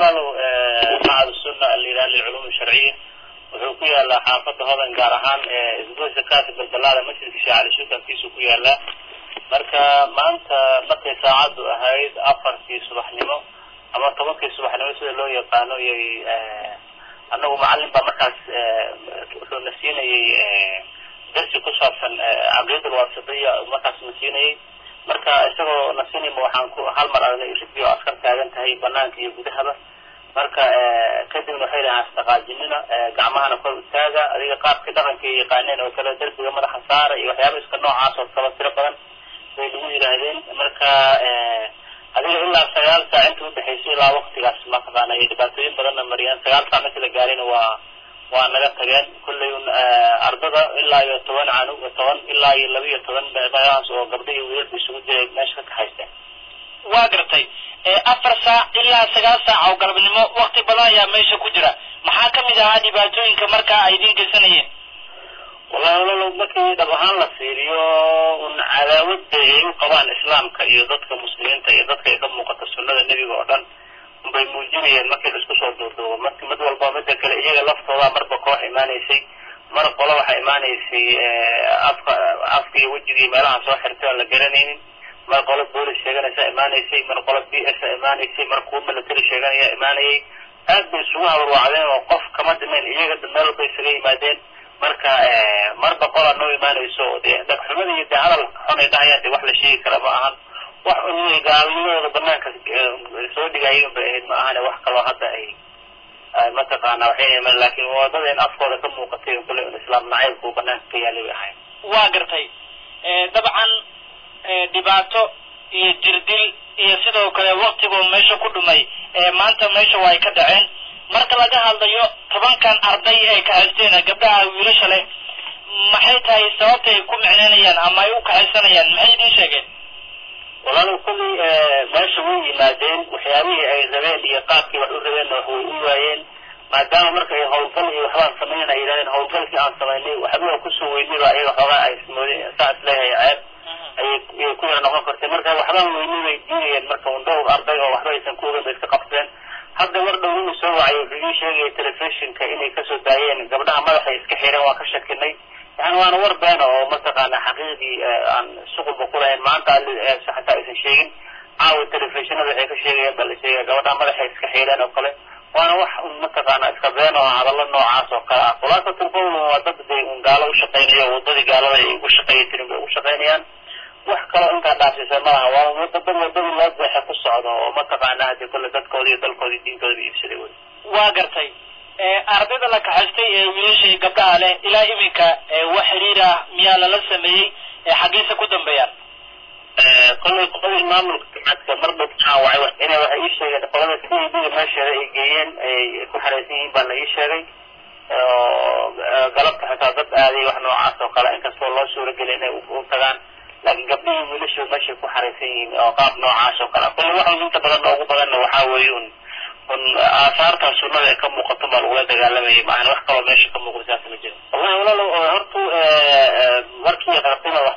walaalow macad sunna alayidhaha lilculuum sharciya wuxuu ku yaalaa xaafada hodan gaar ahaan isgoyska kaasi balbalaada masjidka sheekh cali shukankiisu ku yaalaa marka maanta markay saacaddu ahayd afartii subaxnimo ama tobankii subaxnimo sida loo yaqaano iyay anagu macalin baa markaas wuxuu na siinayay darsi ku saabsan caqiida alwasitiya markaas na siinayay marka isagoo na siinayma waxaan ku hal mar aragnay ridii oo askar taagan tahay banaanka iyo gudahaba. Marka kadibna waxay dhahaan istaqaajinina gacmahana kor utaaga adiga qaabkii dhaqankay yaqaaneen oo kale derbiga madaxa saara iyo waxyaaba iska noocaas oo kala tiro badan bay lagu yidhaahdeen marka adiga ilaa sagaal saac inta udhexaysay ilaa waktigaas mataqaana iyo dhibaatooyin badanna mariyaan. Sagaal saac markii la gaarayna waa waa naga tageen kullay ardada ilaa iyo toban canug toban ilaa iyo laba iyo toban meelahaas oo gabdha iyo wiilba isugu jiray meesha ka kaxaysteen waa gartay afar saac ilaa sagaal saac oo galabnimo wakti badan ayaa meesha ku jira. Maxaa ka mid ahaa dhibaatooyinka markaa ay idin geysanayeen wallahi walalow markii dhab ahaan la fiiriyo un cadaawada ay u qabaan islaamka iyo dadka muslimiinta iyo dadka ay ka muuqato sunnada nebiga oo dhan. Unbay muujinayeen markii la isku soo duuduubo marki mid kale iyaga laftooda marba koox imaanaysay. Mar qolo waxaa imaanaysay afka afka iyo wejiga iyo meelaha soo xirtay aan la garanaynin. Mar qolo boolis sheeganaysa imaanaysay mar qolo b s imaanaysay mar kuwa military sheeganaya imaanayay. Aad bay isugu habarwacdeen oo qof kama dhimayn iyaga meel walba isaga yimaadeen. Marka marba qolaa noo imaanayso dee dhagxumada iyo dee hadal xun ay dhahayaan wax la sheegi kara ma ahan. Wax gaalnimadooda banaanka soo dhigaayen bay ahayd ma ahane wax kaloo hadda ay mataqaana waxay laakin waddada in afkooda ka muuqatay kule islaam nacaybku banaanka ka yaalay bay ahayd waa gartay. Dabcan dhibaato iyo jirdil iyo sidoo kale waktigoo meesha ku dhumay. Maanta meesha waa ay ka dhaceen. Marka laga hadlayo tobankan arday ay kaxaysteen gabdhaha wiilasha leh maxay tahay sababta ay ku micneynayaan ama ay u kaxaysanayaan maxay idiin sheegeen walaalow kullii meesha way yimaadeen waxyaabihii ay rabeen iyo qaabkii wax u rabeenna wax way u waayeen maadaama marka ay hawlgal iyo waxbaan samayn ay yidhahdeen hawlgalkii aan samaynay waxba ku soo weynayba ayaga xoogaa ay ismoodeen saa is leeyahay ceeb ayay ku yara noqon kartay. Marka waxbaan weynay bay diinayeen marka un dhowr arday oo waxba aysan ku ogan bay iska qabteen. Hadda mar dhow inuu soo wacay wuxuu ii sheegaya telefishinka inay ka soo daayeen gabdhaha madaxay iska xireen waa ka shakinay yani waana war beena oo mataqaana xaqiiqdii aan shuqulba kulahayn maanta xataa aysan sheegin. Caawa telefishinada waxay ka sheegayaan ba la sheegaya gabadhaha madaxay iska xireen oo kale. Waana wax un mataqaana iska been oo hadallo noocaas oo kale ah. Khulaasatul qowl waa dad dee un gaalo ushaqeynayo wadadii gaalada ay ugu shaqeeya tirin bay ugu shaqeynayaan wax kaloo intaa dhaafsiisa malaha waa dad wadadii loo deexa ku socdo oo mataqaana haddii kule dadkooda iyo dalkooda diintooda ba iibsaday wey waa gartay ardayda la kaxaystay ee wiilashii gabdhaha leh ilaa iminka wax xiriir ah miyaa lala sameeyey xaggiisa ku dambeeyaan? Kollay qoladii maamulka jimcadka marba waxaa wacay inay waxay ii sheegeen qolada d meesheeda ay geeyeen ay ku xareysan yihiin baa la ii sheegay. Galabta xitaa dad aaday wax noocaas oo kale inkastoo loo suurageliy inay u tagaan. Laakiin gabdhihii wiilashii meeshay ku xareysan yihiin oo qaab noocaas oo kale. Kollay waxa inta badan ugu badanna waxaa weeye un un aasaarta sunnada ee ka muuqato baa lagula dagaalamayay maahan wax kaloo meesha ka muuqda saas ma jiro. Wallahi walaalo hortu markii aad rabta inaad wax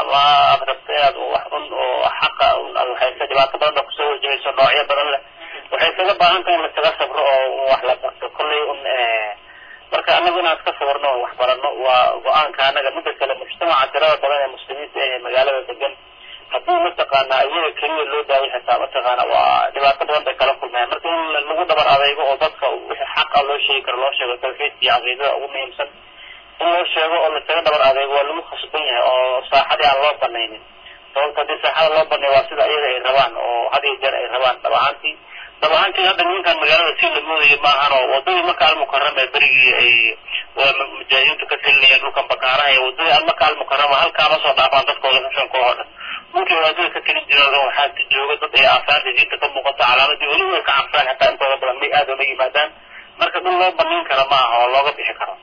ama aad rabta inaad wax un oo xaqa un aad waxaysa dhibaato badan ba ku soo wajahayso noocyo badan leh. Waxay kaga baahan tahay in laskaga sabro oo wax la barto. Kollay un marka anagu inaan iska sabarno oo wax waa go'aanka anaga midda kale mujtamaca tirada badan ee muslimiinta ee magaalada degan haddii mataqaana iyaga keliya loo daayay xitaa mataqaana waa dhibaato badan bay kala kulmayaan marka in lagu dhabar adeygo oo dadka wixii xaqa loo sheegi karo loo sheego tawxiidka iyo caqiidada ugu muhiimsan in loo sheego oo lasaga dhabar adeego waa lagu khasban yahay oo saaxadii aan loo banaynin. Sababta haddii saaxada loo banay waa sida iyaga ay rabaan oo had iyo jeer ay rabaan dhab ahaantii. Dhab ahaantii hadda nimankan magaalada si la moodayo maahan oo wadadii marka almukarama berigii ay mujaahidiintu ka telinayeen dhulkan bakaaraha iyo wadadii almaka almukarama halkaa ma soo dhaafaan dadkooda xushankoo oo dhan dhulkii waadada ka telin jireen waxaa jooga dad ay aasaarta diinta ka muuqato calaamadii weli way ka cabsaan xataa intooda badan may aad uma yimaadaan marka dhul loo banayn kara ma aha oo looga bixi karo